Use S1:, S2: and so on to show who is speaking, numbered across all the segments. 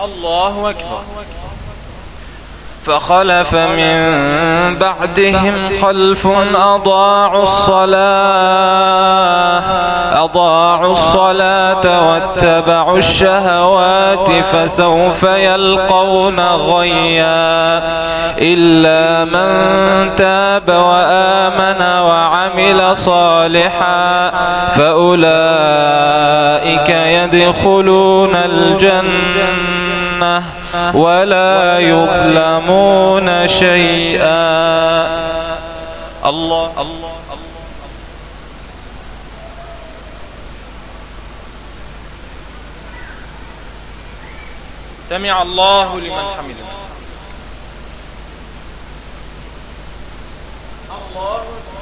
S1: الله أكبر. فخلف من بعدهم خلف أضاعوا الصلاة. أضاعوا الصلاة واتبعوا الشهوات فسوف يلقون غيا. إلا من تاب وآمن وعمل صالحا فأولئك يدخلون الجنة. ولا يظلمون شيئا. الله الله سمع الله لمن حمده. الله الله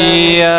S1: نبيا